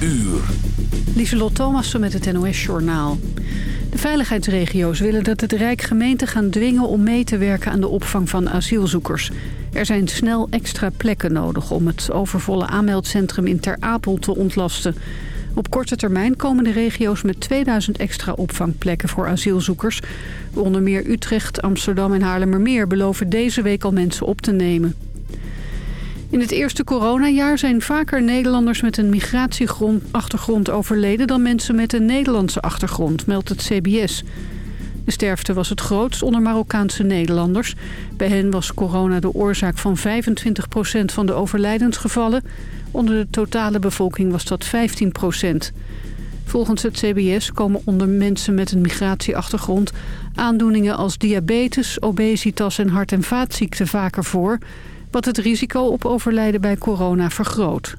uur. Lieselot Thomassen met het NOS-journaal. De veiligheidsregio's willen dat het Rijk gemeenten gaan dwingen om mee te werken aan de opvang van asielzoekers. Er zijn snel extra plekken nodig om het overvolle aanmeldcentrum in Ter Apel te ontlasten. Op korte termijn komen de regio's met 2000 extra opvangplekken voor asielzoekers. Onder meer Utrecht, Amsterdam en Haarlemmermeer beloven deze week al mensen op te nemen. In het eerste coronajaar zijn vaker Nederlanders met een migratieachtergrond overleden... dan mensen met een Nederlandse achtergrond, meldt het CBS. De sterfte was het grootst onder Marokkaanse Nederlanders. Bij hen was corona de oorzaak van 25% van de overlijdensgevallen. Onder de totale bevolking was dat 15% Volgens het CBS komen onder mensen met een migratieachtergrond... aandoeningen als diabetes, obesitas en hart- en vaatziekten vaker voor wat het risico op overlijden bij corona vergroot.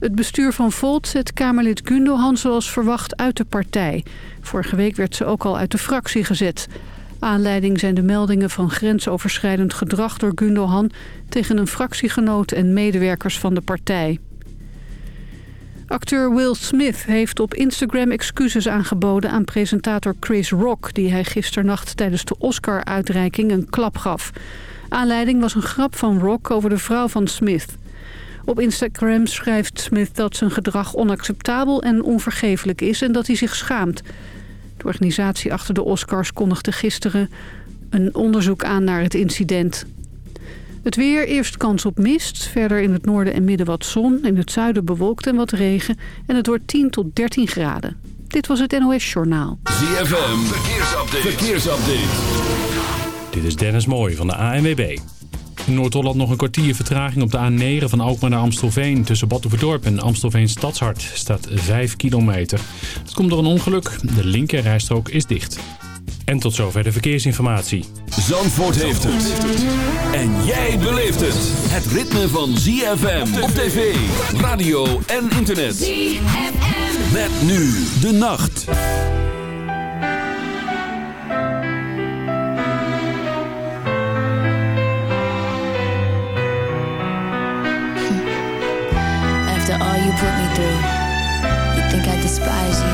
Het bestuur van Volt zet Kamerlid Gundogan zoals verwacht uit de partij. Vorige week werd ze ook al uit de fractie gezet. Aanleiding zijn de meldingen van grensoverschrijdend gedrag door Gundogan... tegen een fractiegenoot en medewerkers van de partij. Acteur Will Smith heeft op Instagram excuses aangeboden aan presentator Chris Rock... die hij gisternacht tijdens de Oscar-uitreiking een klap gaf... Aanleiding was een grap van Rock over de vrouw van Smith. Op Instagram schrijft Smith dat zijn gedrag onacceptabel en onvergeeflijk is en dat hij zich schaamt. De organisatie achter de Oscars kondigde gisteren een onderzoek aan naar het incident. Het weer, eerst kans op mist, verder in het noorden en midden wat zon, in het zuiden bewolkt en wat regen en het wordt 10 tot 13 graden. Dit was het NOS Journaal. ZFM, verkeersupdate. verkeersupdate. Dit is Dennis Mooij van de ANWB. In Noord-Holland nog een kwartier vertraging op de A9 van Alkmaar naar Amstelveen. Tussen Batuverdorp en Amstelveen Stadshart staat 5 kilometer. Het komt door een ongeluk. De linkerrijstrook is dicht. En tot zover de verkeersinformatie. Zandvoort heeft het. En jij beleeft het. Het ritme van ZFM op tv, radio en internet. ZFM. Met nu de nacht. Think I despise you.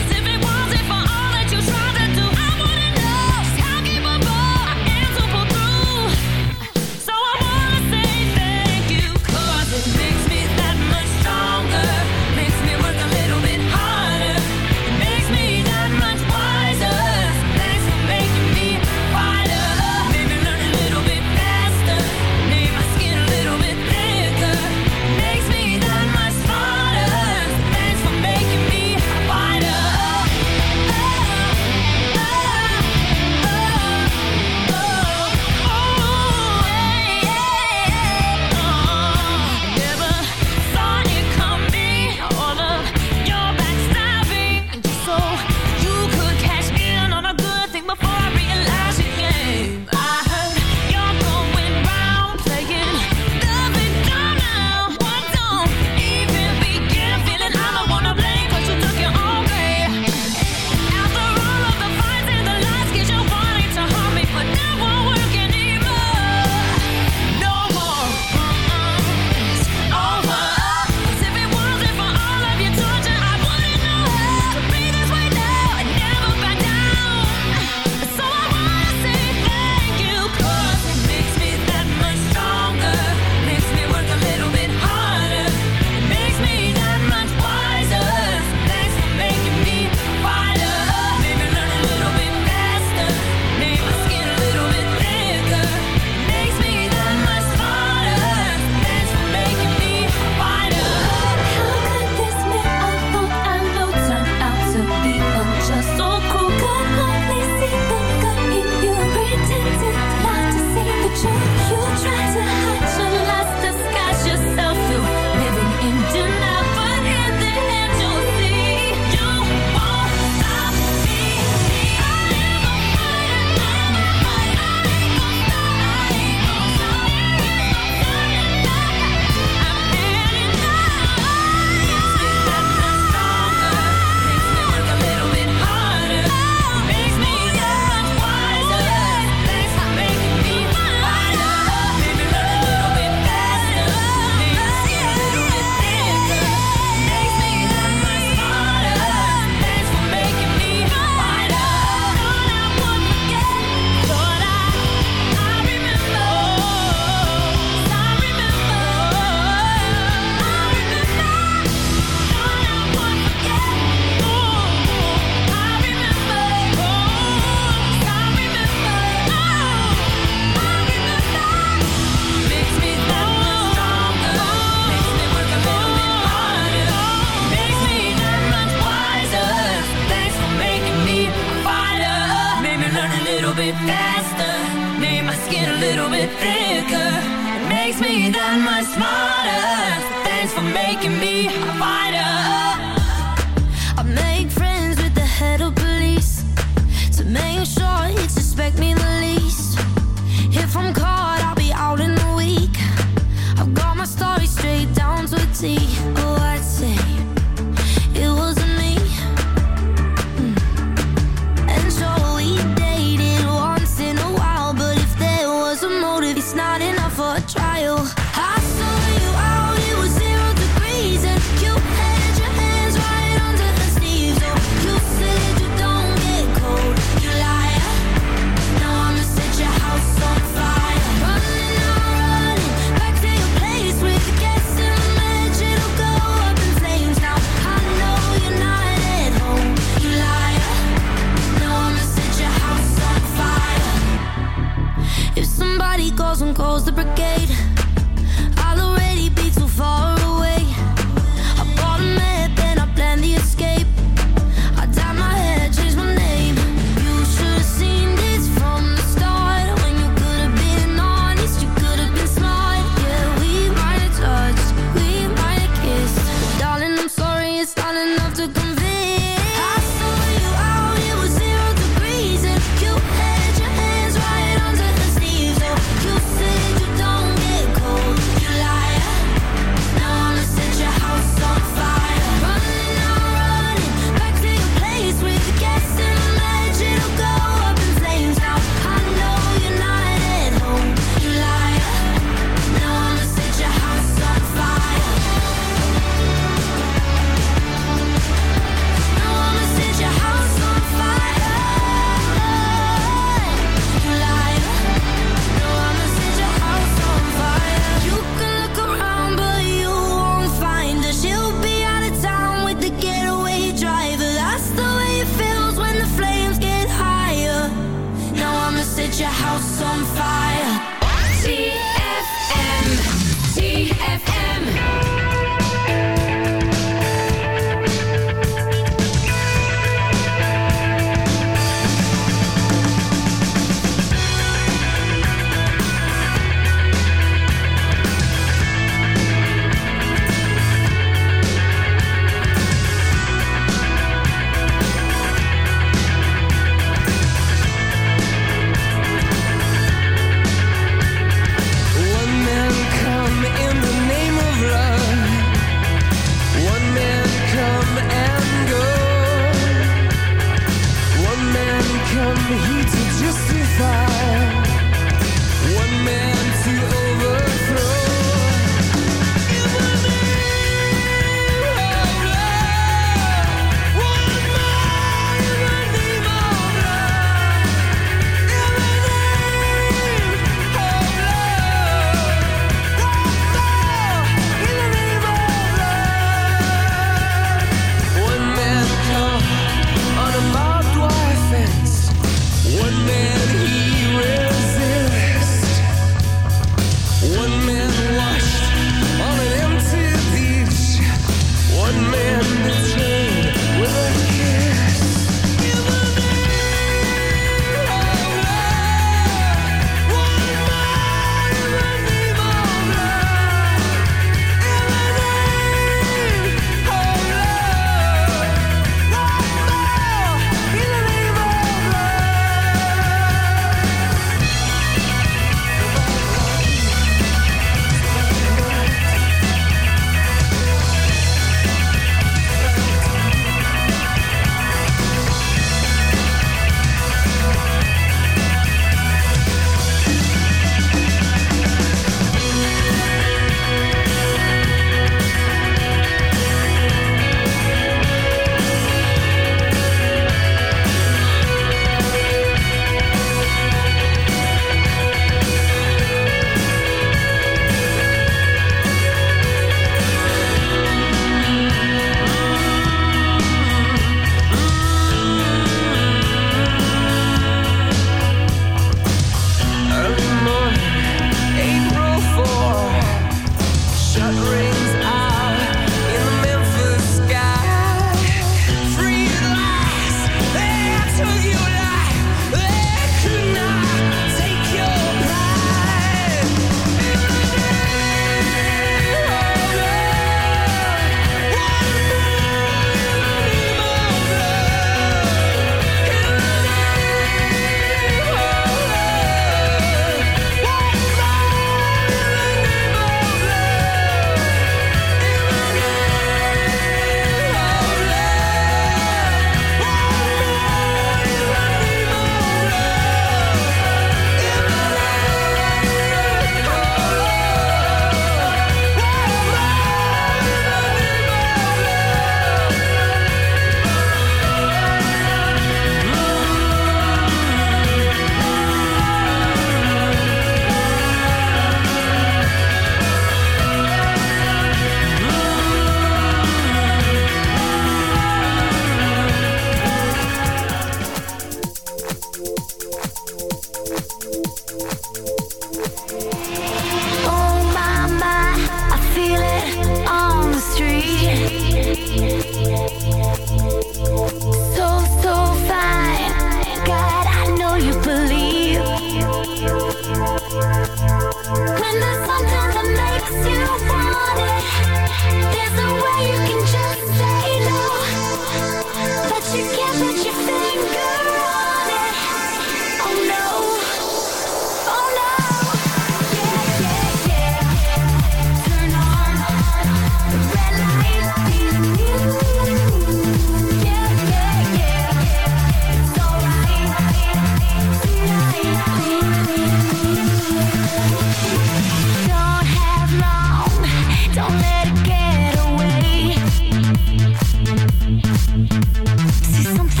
See the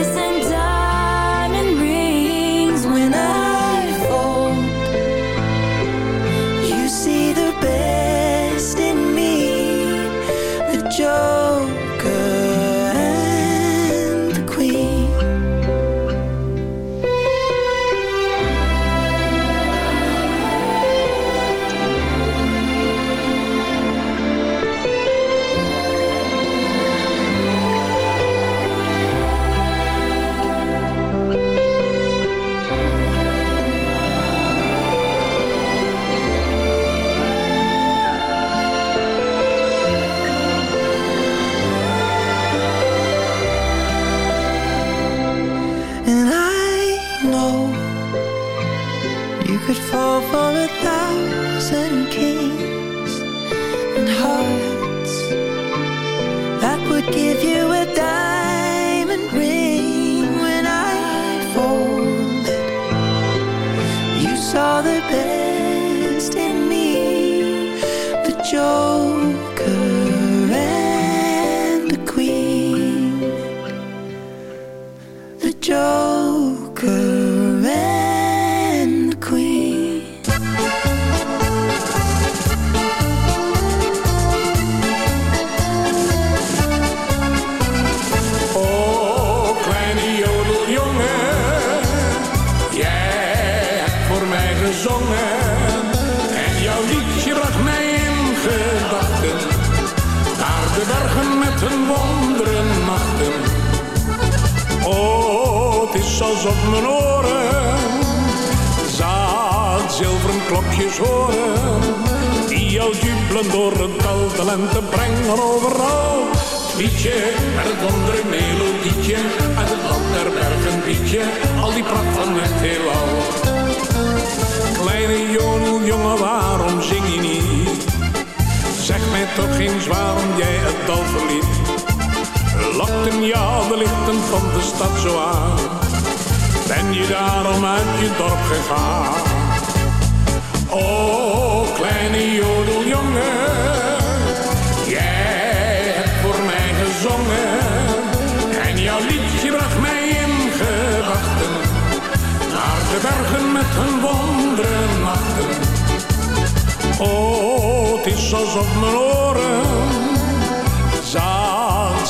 listen Een het tal brengen overal. Liedje, met het andere melodietje, uit het land der bergen liedje, al die pracht van het heelal. Kleine jongen, jongen, waarom zing je niet? Zeg mij toch eens waarom jij het dal verliet. Lokten jou de lichten van de stad zo aan? Ben je daarom uit je dorp gegaan? oh, kleine jodeljongen, jij hebt voor mij gezongen. En jouw liedje bracht mij in gedachten, naar de bergen met hun wonderen nachten. Oh, het is alsof mijn oren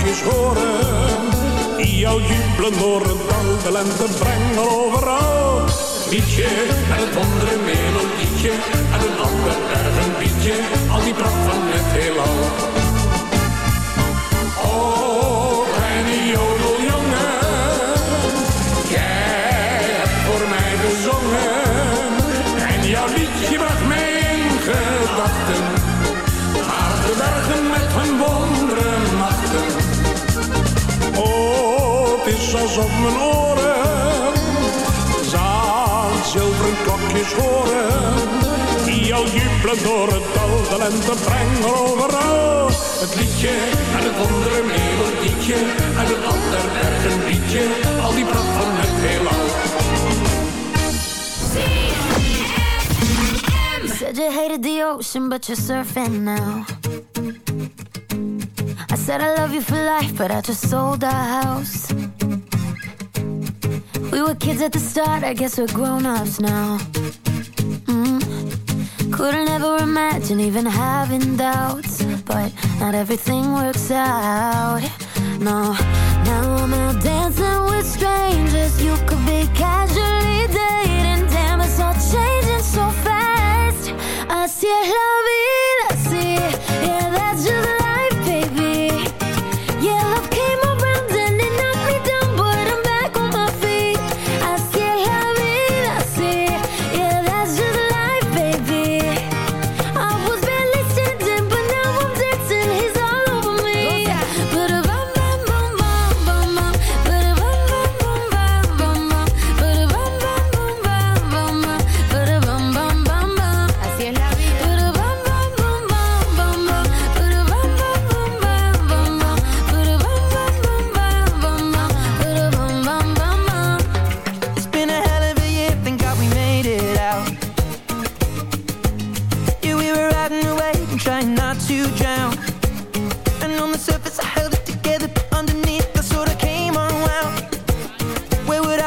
zachtjes horen. Jouw jubelen door het dal, de brengen overal. Mietje, en het andere melodietje, en een ander erg een bietje, al die pracht van het heelal. rinkels op mijn oren. Zaan zilveren kokjes horen. Die al jubelen door het dal, de lente brengen overal. Het liedje en het andere melodietje. En het ander erg het liedje, al die pracht van het heelal. Said you hated the ocean, but you're surfing now. I said I love you for life, but I just sold our house. We were kids at the start, I guess we're grown ups now. Mm. Couldn't ever imagine even having doubts, but not everything works out. No, now I'm out dancing with strangers. You could be casually dating. Damn, it's all changing so fast. I see it love I see it. Yeah, that's just.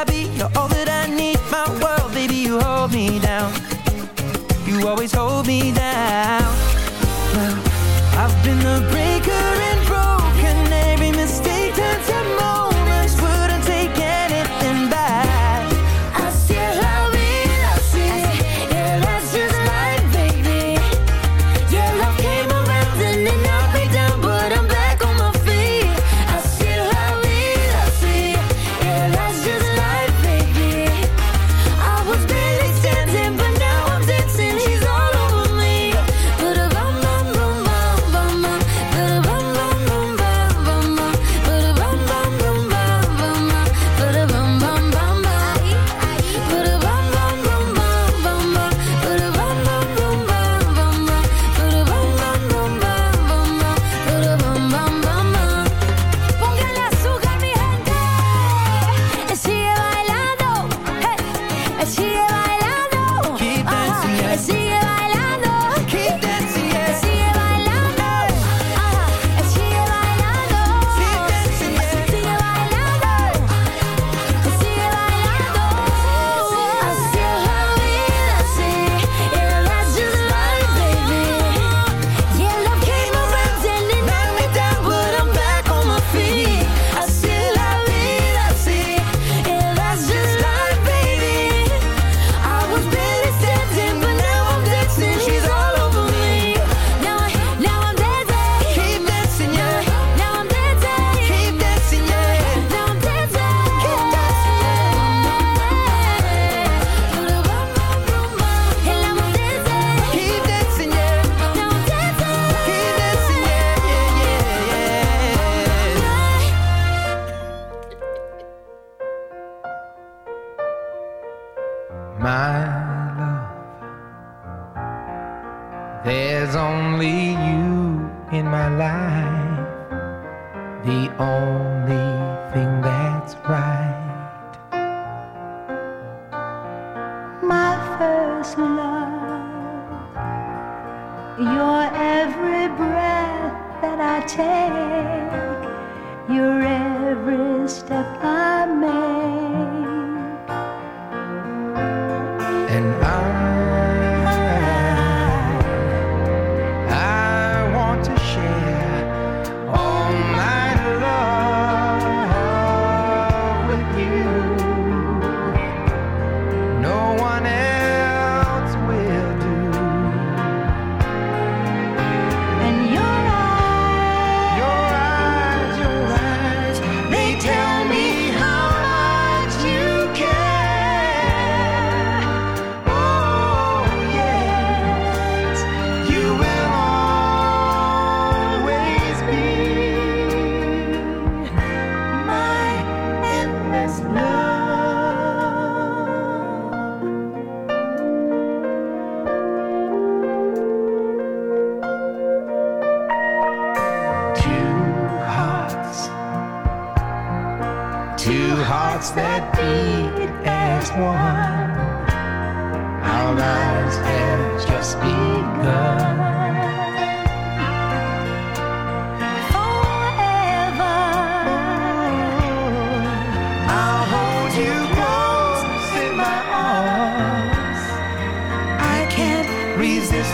I be? You're all that I need, my world, baby, you hold me down. You always hold me down. Well, I've been the breaker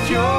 your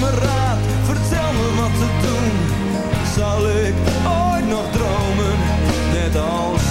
Me raad, vertel me wat te doen. Zal ik ooit nog dromen, net als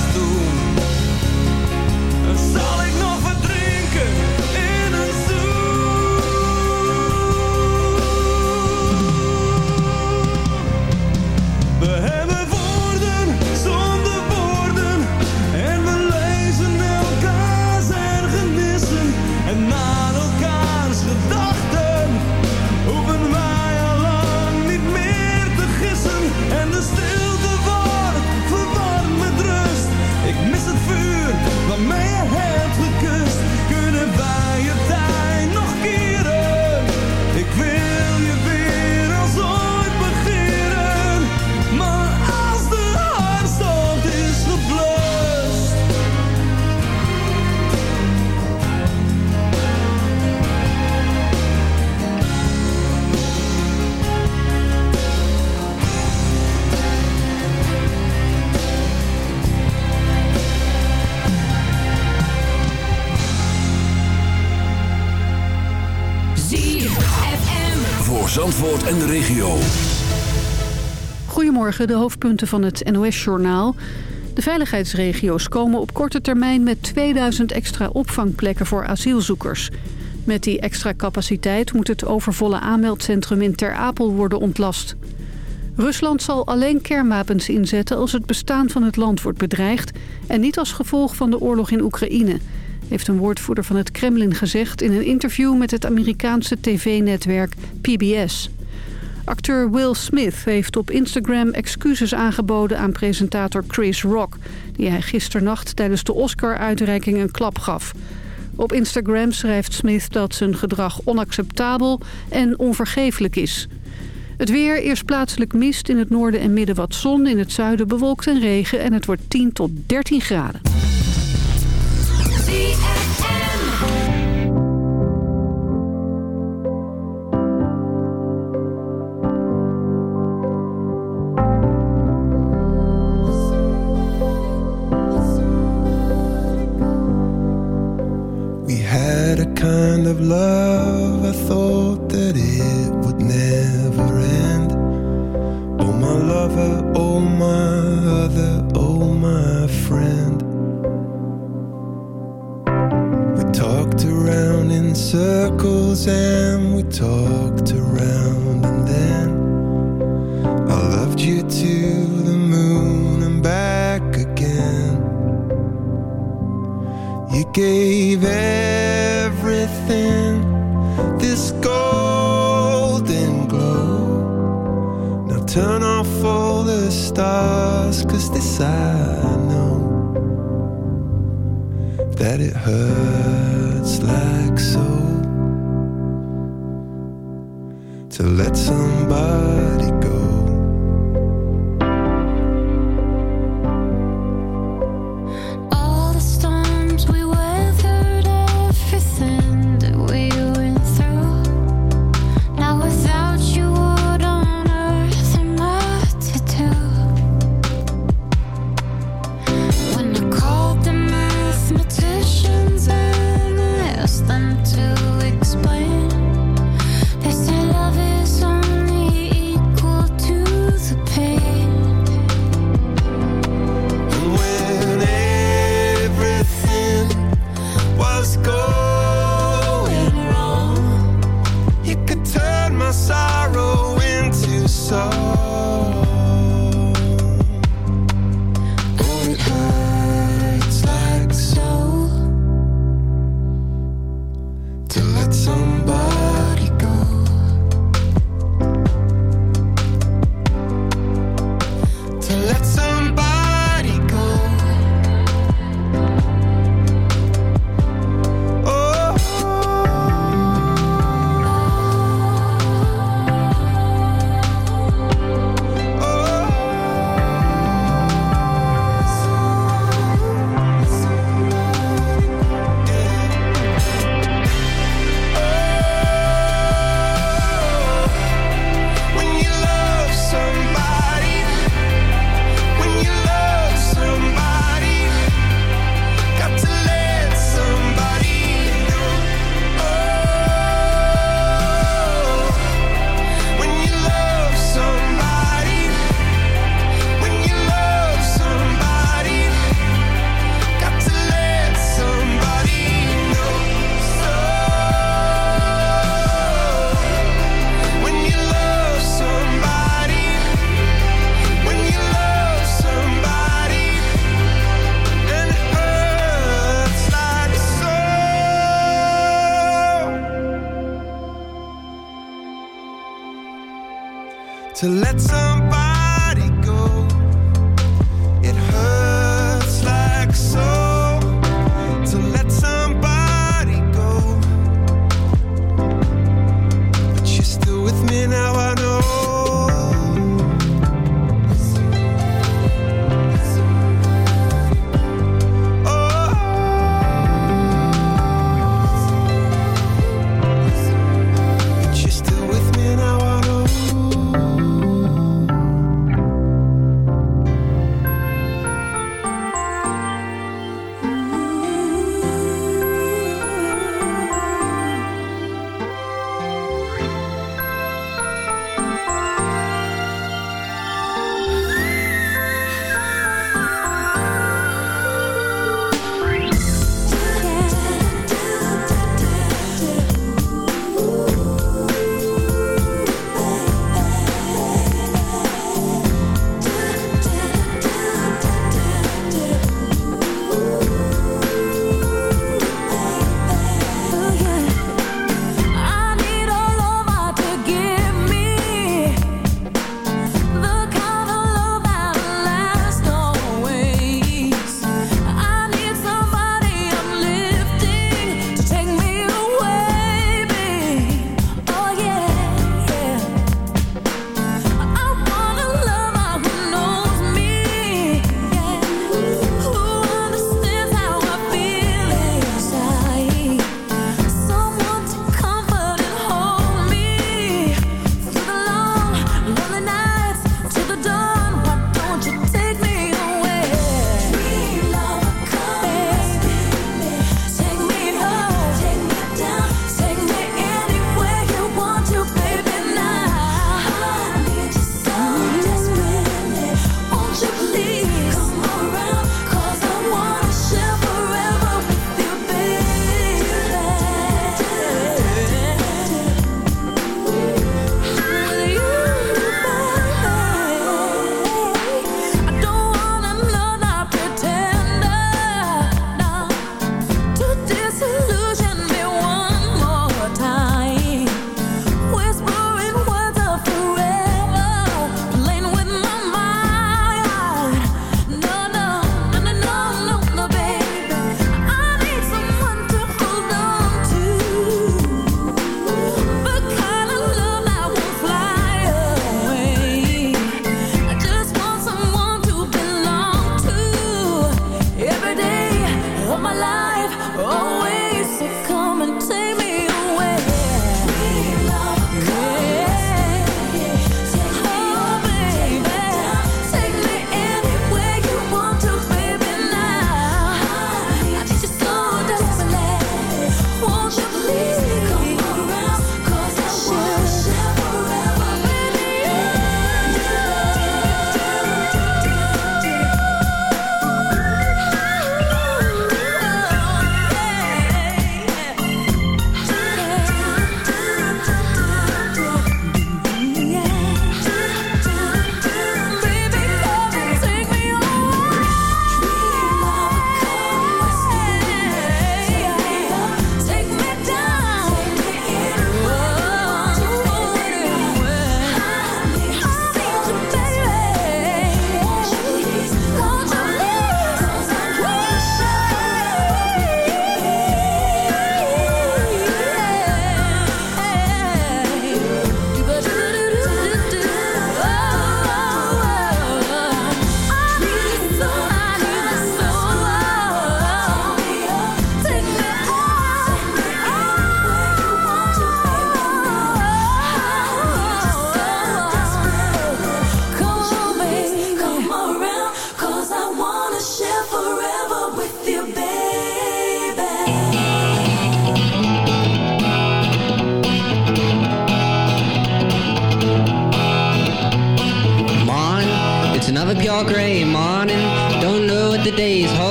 En de regio. Goedemorgen, de hoofdpunten van het NOS-journaal. De veiligheidsregio's komen op korte termijn met 2000 extra opvangplekken voor asielzoekers. Met die extra capaciteit moet het overvolle aanmeldcentrum in Ter Apel worden ontlast. Rusland zal alleen kernwapens inzetten als het bestaan van het land wordt bedreigd... en niet als gevolg van de oorlog in Oekraïne... heeft een woordvoerder van het Kremlin gezegd in een interview met het Amerikaanse tv-netwerk PBS. Acteur Will Smith heeft op Instagram excuses aangeboden aan presentator Chris Rock... die hij gisternacht tijdens de Oscar-uitreiking een klap gaf. Op Instagram schrijft Smith dat zijn gedrag onacceptabel en onvergeeflijk is. Het weer, eerst plaatselijk mist, in het noorden en midden wat zon... in het zuiden bewolkt en regen en het wordt 10 tot 13 graden. Of love, I thought that it would never end. Oh, my lover, oh, my other, oh, my friend. We talked around in circles and we talked around, and then I loved you to gave everything this golden glow. Now turn off all the stars, cause this I know that it hurts like so to let somebody go.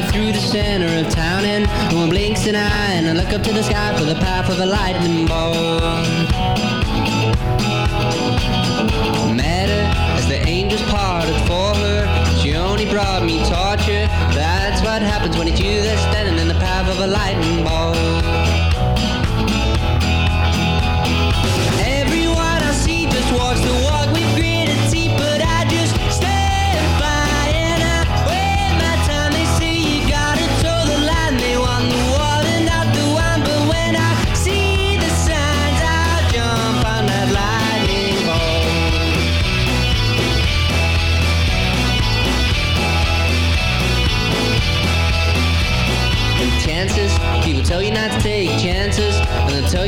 drive through the center of town and no one blinks an eye and I look up to the sky for the path of a lightning bolt. her as the angels parted for her, she only brought me torture. That's what happens when it's you that's standing in the path of a lightning bolt.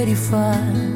pretty fun.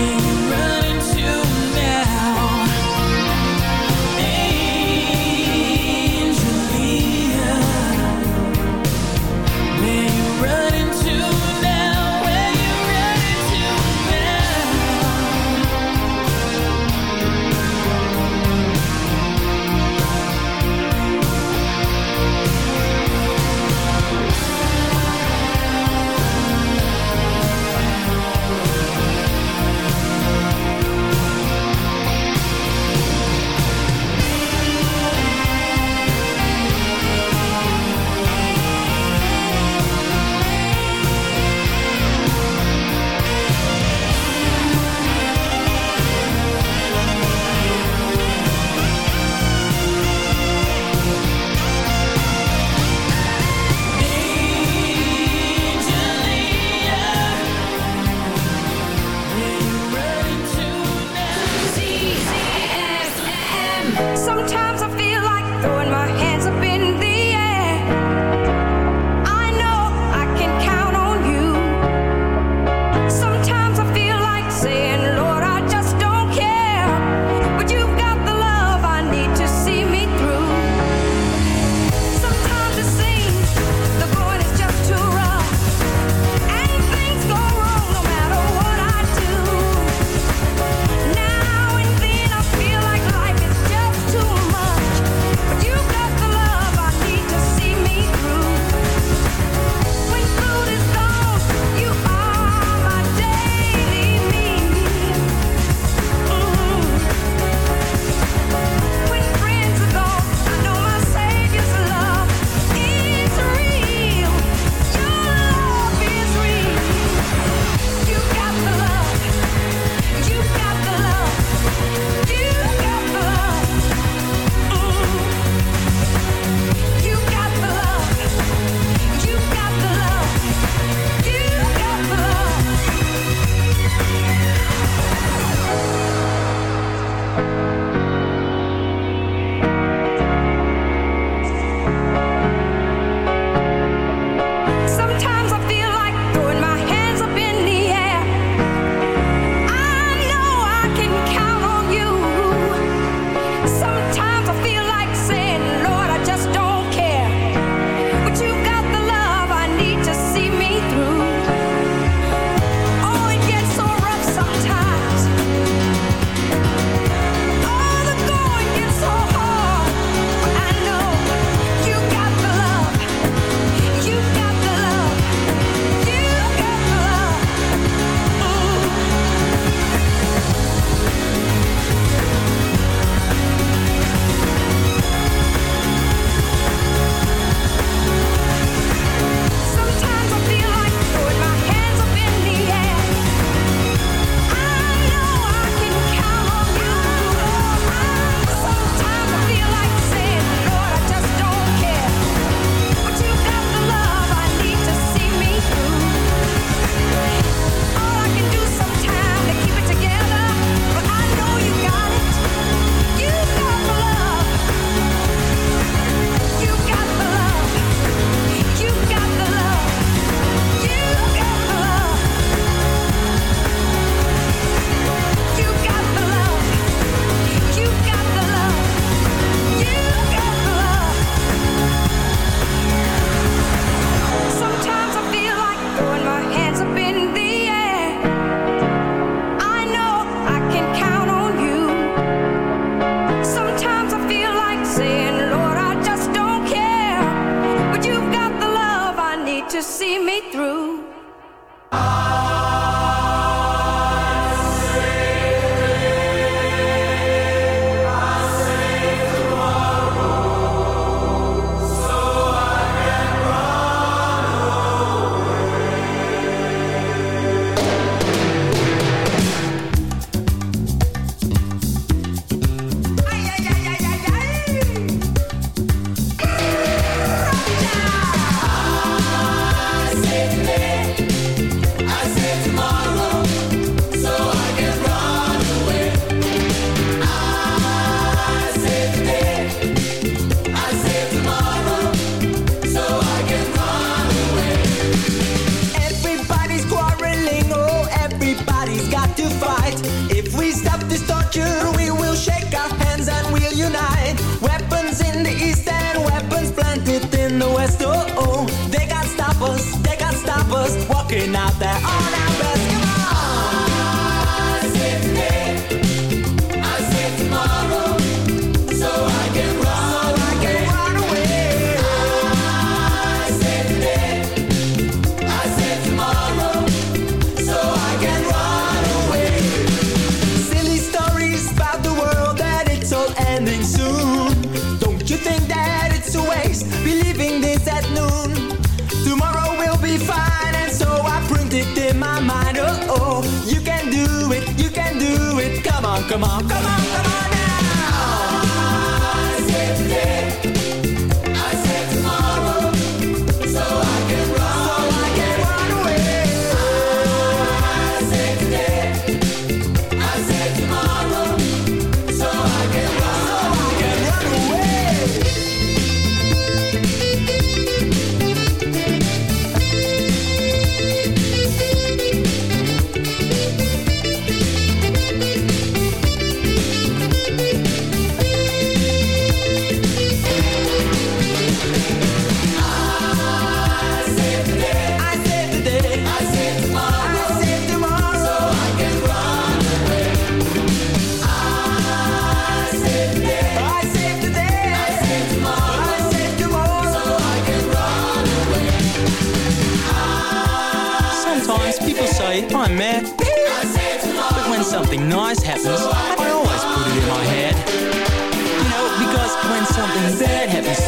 me.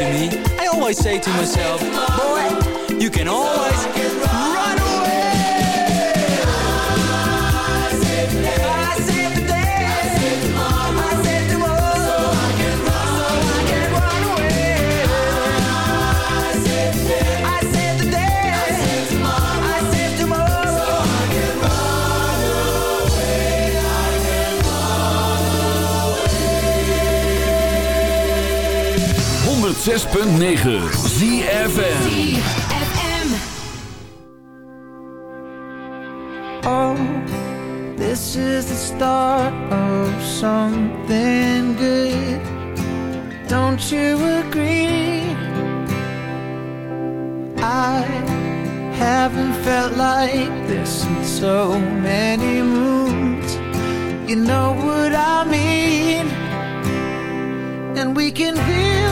To me, I always say to myself, boy, you can always 106.9 ZFM. Oh, this is the start of something good. Don't you agree? I haven't felt like this in so many moons. You know what I mean? And we can build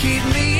Keep me